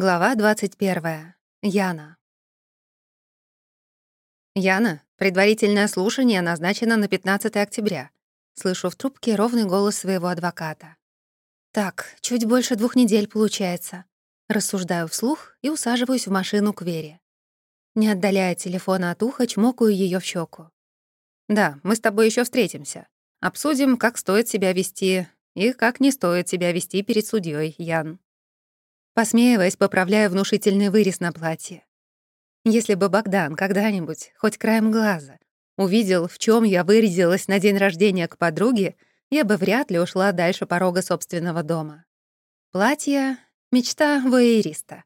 Глава 21. Яна. «Яна, предварительное слушание назначено на 15 октября». Слышу в трубке ровный голос своего адвоката. «Так, чуть больше двух недель получается». Рассуждаю вслух и усаживаюсь в машину к Вере. Не отдаляя телефона от уха, чмокаю ее в щеку. «Да, мы с тобой еще встретимся. Обсудим, как стоит себя вести и как не стоит себя вести перед судьей, Ян». Посмеиваясь, поправляю внушительный вырез на платье. Если бы Богдан когда-нибудь, хоть краем глаза, увидел, в чем я вырядилась на день рождения к подруге, я бы вряд ли ушла дальше порога собственного дома. Платье — мечта воэриста.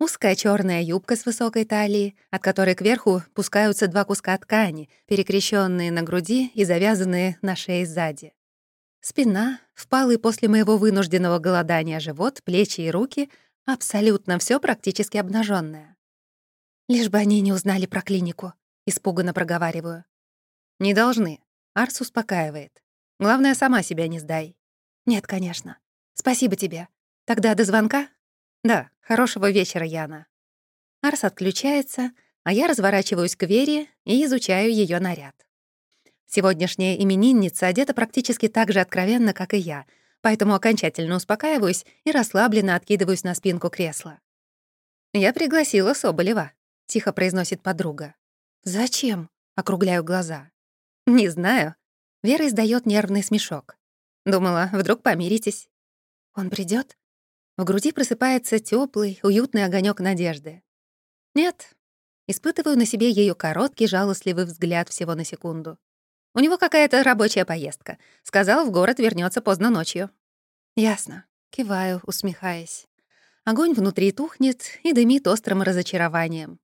Узкая черная юбка с высокой талией, от которой кверху пускаются два куска ткани, перекрещенные на груди и завязанные на шее сзади. Спина, впалый после моего вынужденного голодания живот, плечи и руки — абсолютно все практически обнаженное. Лишь бы они не узнали про клинику, испуганно проговариваю. Не должны. Арс успокаивает. Главное, сама себя не сдай. Нет, конечно. Спасибо тебе. Тогда до звонка? Да, хорошего вечера, Яна. Арс отключается, а я разворачиваюсь к Вере и изучаю ее наряд. Сегодняшняя именинница одета практически так же откровенно, как и я, поэтому окончательно успокаиваюсь и расслабленно откидываюсь на спинку кресла. «Я пригласила Соболева», — тихо произносит подруга. «Зачем?» — округляю глаза. «Не знаю». Вера издает нервный смешок. Думала, вдруг помиритесь. «Он придет? В груди просыпается теплый, уютный огонек надежды. «Нет». Испытываю на себе ее короткий, жалостливый взгляд всего на секунду. У него какая-то рабочая поездка. Сказал, в город вернется поздно ночью. Ясно. Киваю, усмехаясь. Огонь внутри тухнет и дымит острым разочарованием.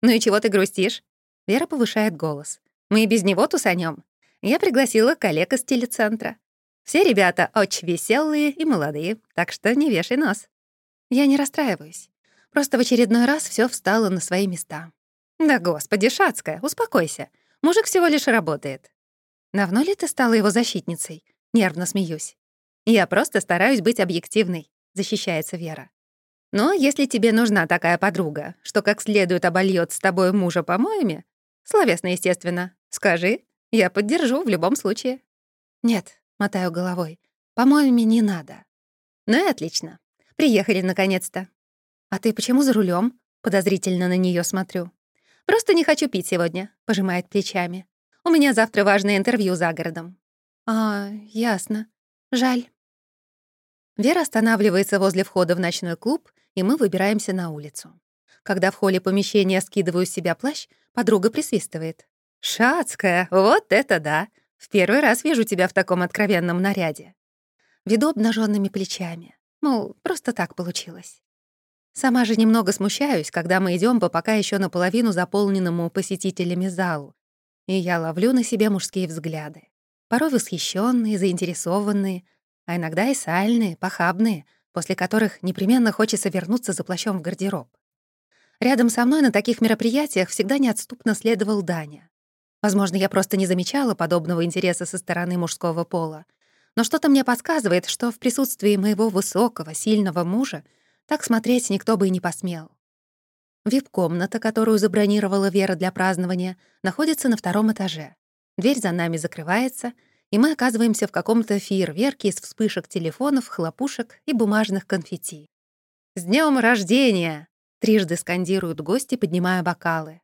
«Ну и чего ты грустишь?» Вера повышает голос. «Мы и без него тусанем. Я пригласила коллег из телецентра. Все ребята очень веселые и молодые, так что не вешай нос». Я не расстраиваюсь. Просто в очередной раз все встало на свои места. «Да господи, Шацкая, успокойся. Мужик всего лишь работает. Давно ли ты стала его защитницей? Нервно смеюсь. Я просто стараюсь быть объективной, защищается Вера. Но если тебе нужна такая подруга, что как следует обольёт с тобой мужа помоями, словесно, естественно, скажи, я поддержу в любом случае. Нет, мотаю головой, помоями не надо. Ну и отлично. Приехали наконец-то. А ты почему за рулем? Подозрительно на нее смотрю. Просто не хочу пить сегодня, пожимает плечами. У меня завтра важное интервью за городом». «А, ясно. Жаль». Вера останавливается возле входа в ночной клуб, и мы выбираемся на улицу. Когда в холле помещения скидываю с себя плащ, подруга присвистывает. «Шацкая, вот это да! В первый раз вижу тебя в таком откровенном наряде». Веду обнаженными плечами. Мол, просто так получилось. Сама же немного смущаюсь, когда мы идем по пока еще наполовину заполненному посетителями залу, и я ловлю на себе мужские взгляды. Порой восхищенные, заинтересованные, а иногда и сальные, похабные, после которых непременно хочется вернуться за плащом в гардероб. Рядом со мной на таких мероприятиях всегда неотступно следовал Даня. Возможно, я просто не замечала подобного интереса со стороны мужского пола, но что-то мне подсказывает, что в присутствии моего высокого, сильного мужа так смотреть никто бы и не посмел. Вип-комната, которую забронировала Вера для празднования, находится на втором этаже. Дверь за нами закрывается, и мы оказываемся в каком-то фейерверке из вспышек телефонов, хлопушек и бумажных конфетти. «С днем рождения!» — трижды скандируют гости, поднимая бокалы.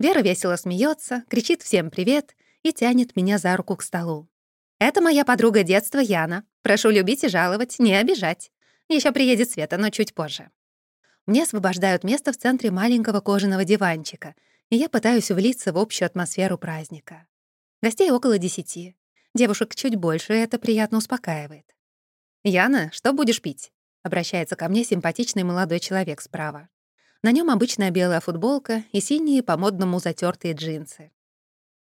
Вера весело смеется, кричит всем привет и тянет меня за руку к столу. «Это моя подруга детства Яна. Прошу любить и жаловать, не обижать. Еще приедет Света, но чуть позже». Мне освобождают место в центре маленького кожаного диванчика, и я пытаюсь влиться в общую атмосферу праздника. Гостей около десяти. Девушек чуть больше, и это приятно успокаивает. «Яна, что будешь пить?» — обращается ко мне симпатичный молодой человек справа. На нем обычная белая футболка и синие по-модному затертые джинсы.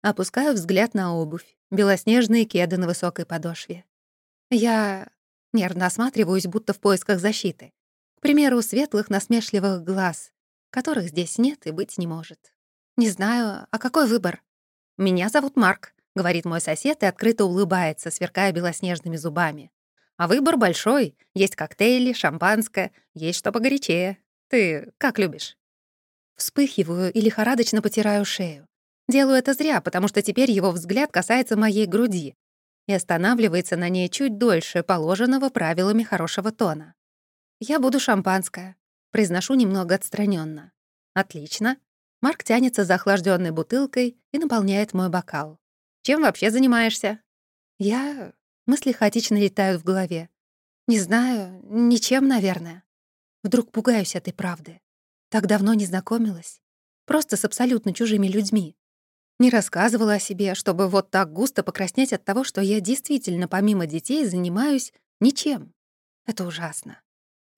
Опускаю взгляд на обувь, белоснежные кеды на высокой подошве. Я нервно осматриваюсь, будто в поисках защиты. К примеру, светлых насмешливых глаз, которых здесь нет и быть не может. Не знаю, а какой выбор? «Меня зовут Марк», — говорит мой сосед и открыто улыбается, сверкая белоснежными зубами. «А выбор большой. Есть коктейли, шампанское, есть что погорячее». Ты как любишь?» Вспыхиваю и лихорадочно потираю шею. Делаю это зря, потому что теперь его взгляд касается моей груди и останавливается на ней чуть дольше положенного правилами хорошего тона. «Я буду шампанское», — произношу немного отстраненно. «Отлично». Марк тянется за охлажденной бутылкой и наполняет мой бокал. «Чем вообще занимаешься?» «Я...» Мысли хаотично летают в голове. «Не знаю, ничем, наверное. Вдруг пугаюсь этой правды. Так давно не знакомилась. Просто с абсолютно чужими людьми. Не рассказывала о себе, чтобы вот так густо покраснеть от того, что я действительно помимо детей занимаюсь ничем. Это ужасно.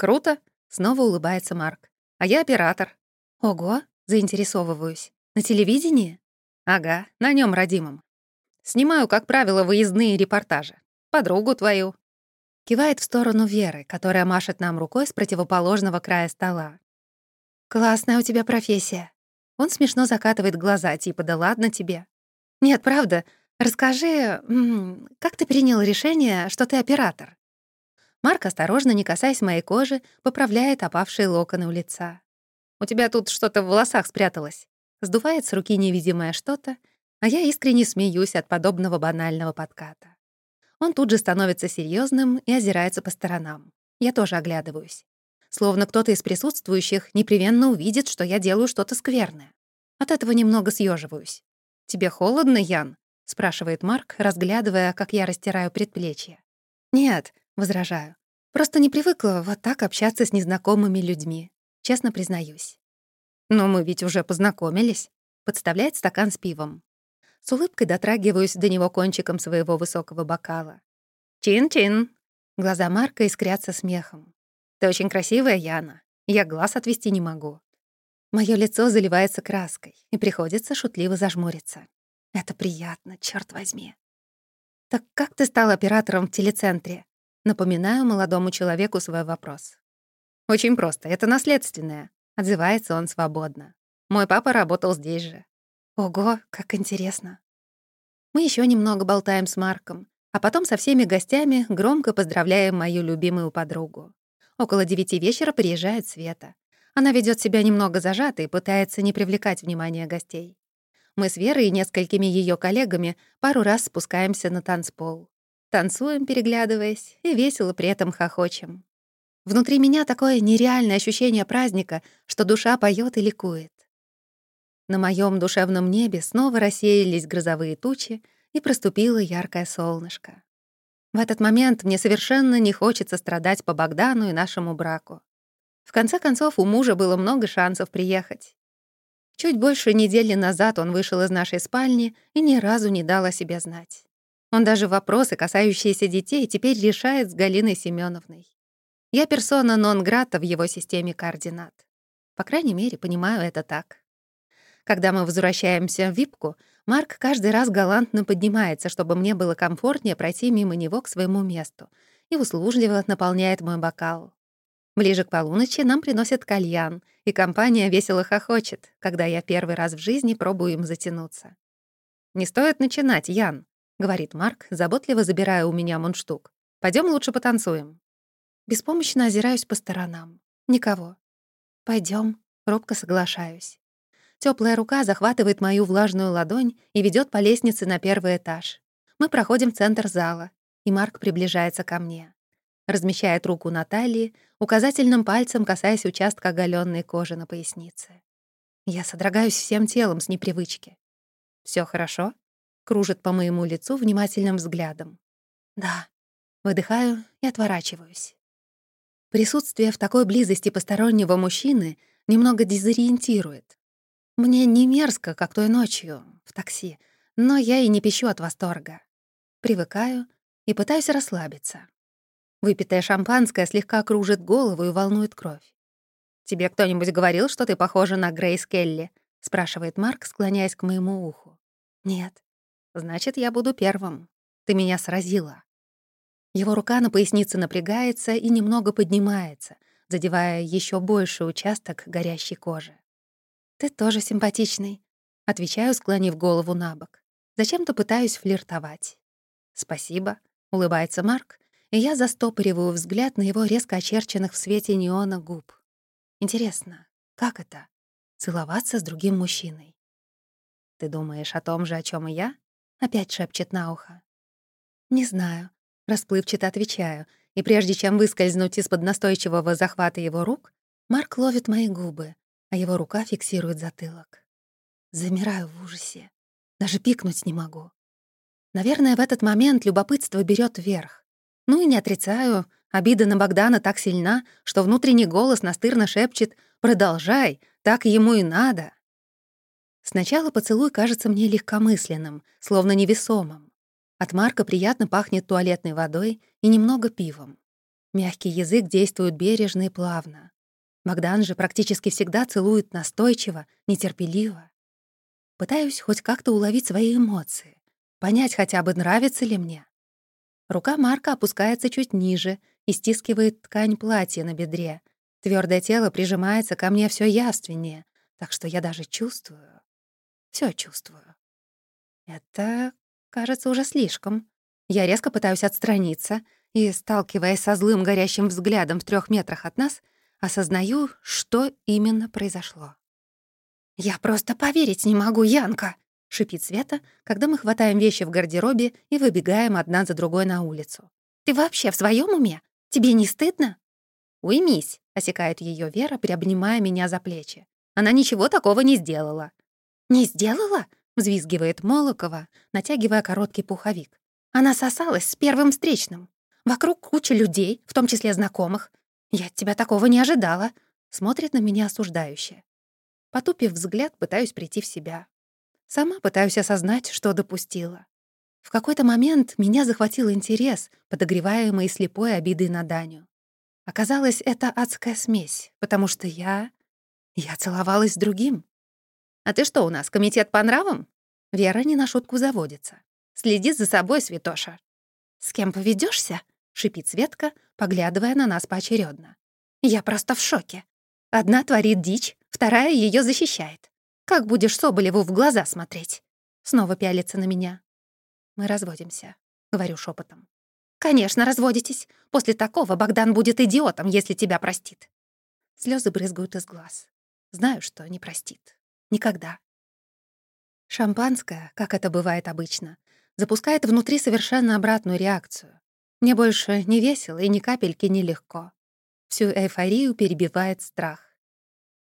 Круто, снова улыбается Марк. А я оператор. Ого, заинтересовываюсь. На телевидении? Ага, на нем родимом. Снимаю, как правило, выездные репортажи. Подругу твою. Кивает в сторону Веры, которая машет нам рукой с противоположного края стола. «Классная у тебя профессия». Он смешно закатывает глаза, типа «да ладно тебе». «Нет, правда, расскажи, как ты принял решение, что ты оператор?» Марк, осторожно, не касаясь моей кожи, поправляет опавшие локоны у лица. «У тебя тут что-то в волосах спряталось». Сдувает с руки невидимое что-то, а я искренне смеюсь от подобного банального подката. Он тут же становится серьезным и озирается по сторонам. Я тоже оглядываюсь. Словно кто-то из присутствующих непременно увидит, что я делаю что-то скверное. От этого немного съеживаюсь. «Тебе холодно, Ян?» — спрашивает Марк, разглядывая, как я растираю предплечье. «Нет», — возражаю. «Просто не привыкла вот так общаться с незнакомыми людьми. Честно признаюсь». «Но мы ведь уже познакомились», — подставляет стакан с пивом. С улыбкой дотрагиваюсь до него кончиком своего высокого бокала. «Чин-чин!» Глаза Марка искрятся смехом. «Ты очень красивая, Яна. Я глаз отвести не могу». Моё лицо заливается краской, и приходится шутливо зажмуриться. Это приятно, черт возьми. «Так как ты стал оператором в телецентре?» Напоминаю молодому человеку свой вопрос. «Очень просто, это наследственное», — отзывается он свободно. «Мой папа работал здесь же. Ого, как интересно. Мы еще немного болтаем с Марком, а потом со всеми гостями громко поздравляем мою любимую подругу. Около девяти вечера приезжает Света. Она ведет себя немного зажато и пытается не привлекать внимание гостей. Мы с Верой и несколькими ее коллегами пару раз спускаемся на танцпол. Танцуем, переглядываясь, и весело при этом хохочем. Внутри меня такое нереальное ощущение праздника, что душа поет и ликует. На моем душевном небе снова рассеялись грозовые тучи, и проступило яркое солнышко. В этот момент мне совершенно не хочется страдать по Богдану и нашему браку. В конце концов, у мужа было много шансов приехать. Чуть больше недели назад он вышел из нашей спальни и ни разу не дал о себе знать. Он даже вопросы, касающиеся детей, теперь решает с Галиной Семеновной. Я персона нон-грата в его системе координат. По крайней мере, понимаю это так. Когда мы возвращаемся в Випку, Марк каждый раз галантно поднимается, чтобы мне было комфортнее пройти мимо него к своему месту, и услужливо наполняет мой бокал. Ближе к полуночи нам приносят кальян, и компания весело хохочет, когда я первый раз в жизни пробую им затянуться. «Не стоит начинать, Ян», — говорит Марк, заботливо забирая у меня мундштук. Пойдем лучше потанцуем». Беспомощно озираюсь по сторонам. Никого. Пойдем, робко соглашаюсь. Теплая рука захватывает мою влажную ладонь и ведет по лестнице на первый этаж. Мы проходим в центр зала, и Марк приближается ко мне. Размещает руку на талии, указательным пальцем касаясь участка оголенной кожи на пояснице. Я содрогаюсь всем телом с непривычки. Все хорошо?» — кружит по моему лицу внимательным взглядом. «Да». Выдыхаю и отворачиваюсь. Присутствие в такой близости постороннего мужчины немного дезориентирует. Мне не мерзко, как той ночью, в такси, но я и не пищу от восторга. Привыкаю и пытаюсь расслабиться. Выпитое шампанское слегка кружит голову и волнует кровь. «Тебе кто-нибудь говорил, что ты похожа на Грейс Келли?» — спрашивает Марк, склоняясь к моему уху. «Нет». «Значит, я буду первым. Ты меня сразила». Его рука на пояснице напрягается и немного поднимается, задевая еще больший участок горящей кожи. «Ты тоже симпатичный», — отвечаю, склонив голову на бок. Зачем-то пытаюсь флиртовать. «Спасибо», — улыбается Марк, и я застопориваю взгляд на его резко очерченных в свете неона губ. Интересно, как это — целоваться с другим мужчиной? «Ты думаешь о том же, о чем и я?» — опять шепчет на ухо. «Не знаю», — расплывчато отвечаю, и прежде чем выскользнуть из-под настойчивого захвата его рук, Марк ловит мои губы, а его рука фиксирует затылок. Замираю в ужасе. Даже пикнуть не могу. Наверное, в этот момент любопытство берет верх. Ну и не отрицаю, обида на Богдана так сильна, что внутренний голос настырно шепчет «Продолжай, так ему и надо». Сначала поцелуй кажется мне легкомысленным, словно невесомым. От Марка приятно пахнет туалетной водой и немного пивом. Мягкий язык действует бережно и плавно. Богдан же практически всегда целует настойчиво, нетерпеливо. Пытаюсь хоть как-то уловить свои эмоции, понять хотя бы, нравится ли мне. Рука Марка опускается чуть ниже и стискивает ткань платья на бедре. Твердое тело прижимается ко мне все явственнее, так что я даже чувствую. Все чувствую. Это, кажется, уже слишком. Я резко пытаюсь отстраниться и, сталкиваясь со злым горящим взглядом в трех метрах от нас, осознаю, что именно произошло. «Я просто поверить не могу, Янка!» — шипит Света, когда мы хватаем вещи в гардеробе и выбегаем одна за другой на улицу. «Ты вообще в своем уме? Тебе не стыдно?» «Уймись», — осекает ее Вера, приобнимая меня за плечи. «Она ничего такого не сделала». «Не сделала?» — взвизгивает Молокова, натягивая короткий пуховик. «Она сосалась с первым встречным. Вокруг куча людей, в том числе знакомых. «Я от тебя такого не ожидала», — смотрит на меня осуждающе. Потупив взгляд, пытаюсь прийти в себя. Сама пытаюсь осознать, что допустила. В какой-то момент меня захватил интерес, подогреваемый слепой обидой на Даню. Оказалось, это адская смесь, потому что я... Я целовалась с другим. «А ты что у нас, комитет по нравам?» Вера не на шутку заводится. «Следи за собой, святоша». «С кем поведешься? шипит Светка, поглядывая на нас поочередно. «Я просто в шоке. Одна творит дичь, вторая ее защищает. Как будешь Соболеву в глаза смотреть?» Снова пялится на меня. «Мы разводимся», — говорю шепотом. «Конечно, разводитесь. После такого Богдан будет идиотом, если тебя простит». Слезы брызгают из глаз. Знаю, что не простит. Никогда. Шампанское, как это бывает обычно, запускает внутри совершенно обратную реакцию. Мне больше не весело и ни капельки не легко. Всю эйфорию перебивает страх.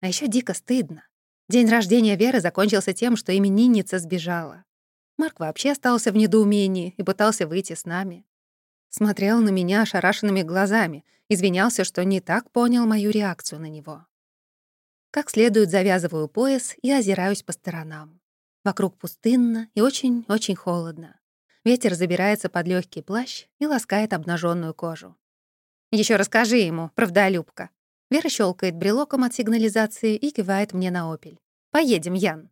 А еще дико стыдно. День рождения Веры закончился тем, что именинница сбежала. Марк вообще остался в недоумении и пытался выйти с нами. Смотрел на меня ошарашенными глазами, извинялся, что не так понял мою реакцию на него. Как следует завязываю пояс и озираюсь по сторонам. Вокруг пустынно и очень-очень холодно. Ветер забирается под легкий плащ и ласкает обнаженную кожу. Еще расскажи ему, правдолюбка». Вера щелкает брелоком от сигнализации и кивает мне на опель. «Поедем, Ян».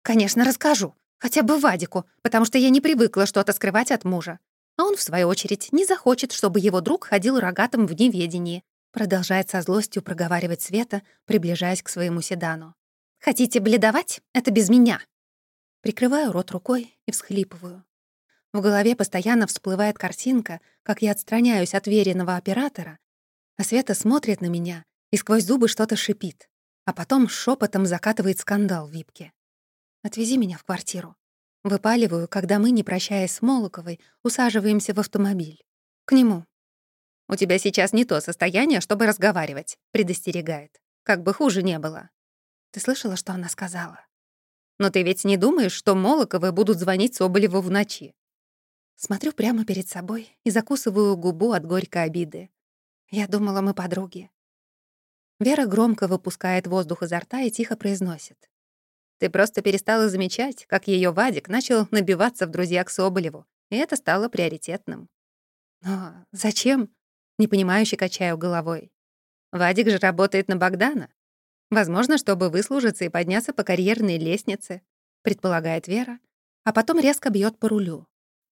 «Конечно, расскажу. Хотя бы Вадику, потому что я не привыкла что-то скрывать от мужа. А он, в свою очередь, не захочет, чтобы его друг ходил рогатым в неведении», продолжает со злостью проговаривать Света, приближаясь к своему седану. «Хотите бледовать? Это без меня». Прикрываю рот рукой и всхлипываю. В голове постоянно всплывает картинка, как я отстраняюсь от веренного оператора, а Света смотрит на меня и сквозь зубы что-то шипит, а потом шепотом закатывает скандал в випке. «Отвези меня в квартиру». Выпаливаю, когда мы, не прощаясь с Молоковой, усаживаемся в автомобиль. К нему. «У тебя сейчас не то состояние, чтобы разговаривать», — предостерегает. «Как бы хуже не было». «Ты слышала, что она сказала?» «Но ты ведь не думаешь, что Молоковы будут звонить Соболеву в ночи?» Смотрю прямо перед собой и закусываю губу от горькой обиды. Я думала, мы подруги. Вера громко выпускает воздух изо рта и тихо произносит. «Ты просто перестала замечать, как ее Вадик начал набиваться в друзья к Соболеву, и это стало приоритетным». «Но зачем?» — непонимающе качаю головой. «Вадик же работает на Богдана. Возможно, чтобы выслужиться и подняться по карьерной лестнице», — предполагает Вера, а потом резко бьет по рулю.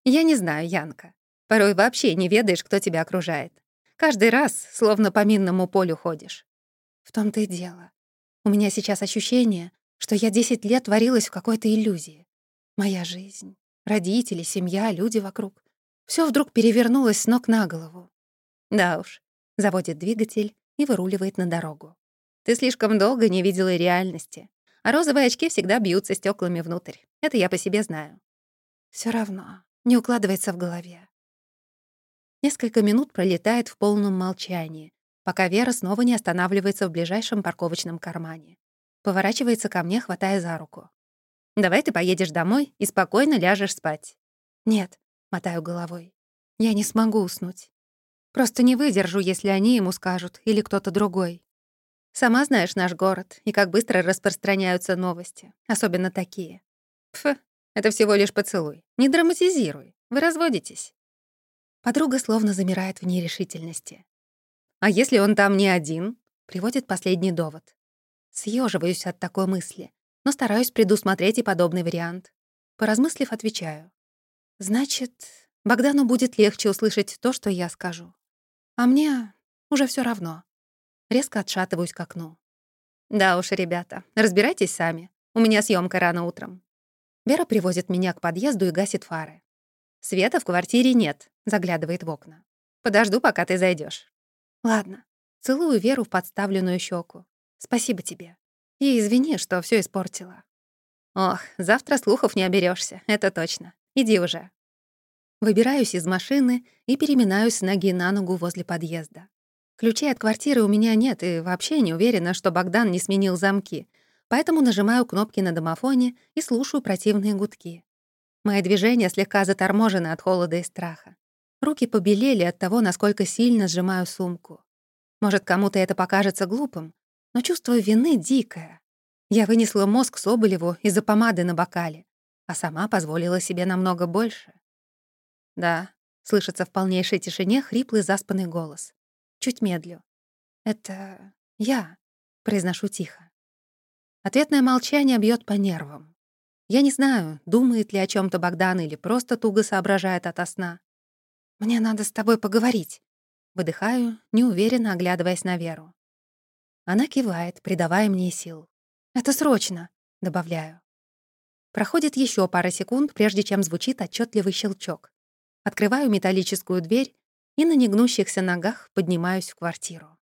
Я не знаю, Янка. Порой вообще не ведаешь, кто тебя окружает. Каждый раз словно по минному полю ходишь. В том-то и дело. У меня сейчас ощущение, что я 10 лет варилась в какой-то иллюзии. Моя жизнь, родители, семья, люди вокруг. Все вдруг перевернулось с ног на голову. Да уж, заводит двигатель и выруливает на дорогу. Ты слишком долго не видела реальности, а розовые очки всегда бьются стеклами внутрь. Это я по себе знаю. Все равно, не укладывается в голове. Несколько минут пролетает в полном молчании, пока Вера снова не останавливается в ближайшем парковочном кармане. Поворачивается ко мне, хватая за руку. «Давай ты поедешь домой и спокойно ляжешь спать». «Нет», — мотаю головой. «Я не смогу уснуть. Просто не выдержу, если они ему скажут или кто-то другой. Сама знаешь наш город и как быстро распространяются новости, особенно такие. Пф, это всего лишь поцелуй. Не драматизируй. Вы разводитесь». Подруга словно замирает в нерешительности. «А если он там не один?» — приводит последний довод. Съеживаюсь от такой мысли, но стараюсь предусмотреть и подобный вариант. Поразмыслив, отвечаю. «Значит, Богдану будет легче услышать то, что я скажу. А мне уже все равно». Резко отшатываюсь к окну. «Да уж, ребята, разбирайтесь сами. У меня съемка рано утром». Вера привозит меня к подъезду и гасит фары. «Света в квартире нет», — заглядывает в окна. «Подожду, пока ты зайдешь. «Ладно». Целую Веру в подставленную щеку. «Спасибо тебе. И извини, что все испортила». «Ох, завтра слухов не оберешься, это точно. Иди уже». Выбираюсь из машины и переминаюсь с ноги на ногу возле подъезда. Ключей от квартиры у меня нет, и вообще не уверена, что Богдан не сменил замки, поэтому нажимаю кнопки на домофоне и слушаю противные гудки. Мои движения слегка заторможены от холода и страха. Руки побелели от того, насколько сильно сжимаю сумку. Может, кому-то это покажется глупым, но чувство вины дикое. Я вынесла мозг Соболеву из-за помады на бокале, а сама позволила себе намного больше. «Да», — слышится в полнейшей тишине хриплый заспанный голос. Чуть медлю. «Это я», — произношу тихо. Ответное молчание бьет по нервам. Я не знаю, думает ли о чем то Богдан или просто туго соображает ото сна. «Мне надо с тобой поговорить». Выдыхаю, неуверенно оглядываясь на Веру. Она кивает, придавая мне сил. «Это срочно», — добавляю. Проходит еще пара секунд, прежде чем звучит отчетливый щелчок. Открываю металлическую дверь и на негнущихся ногах поднимаюсь в квартиру.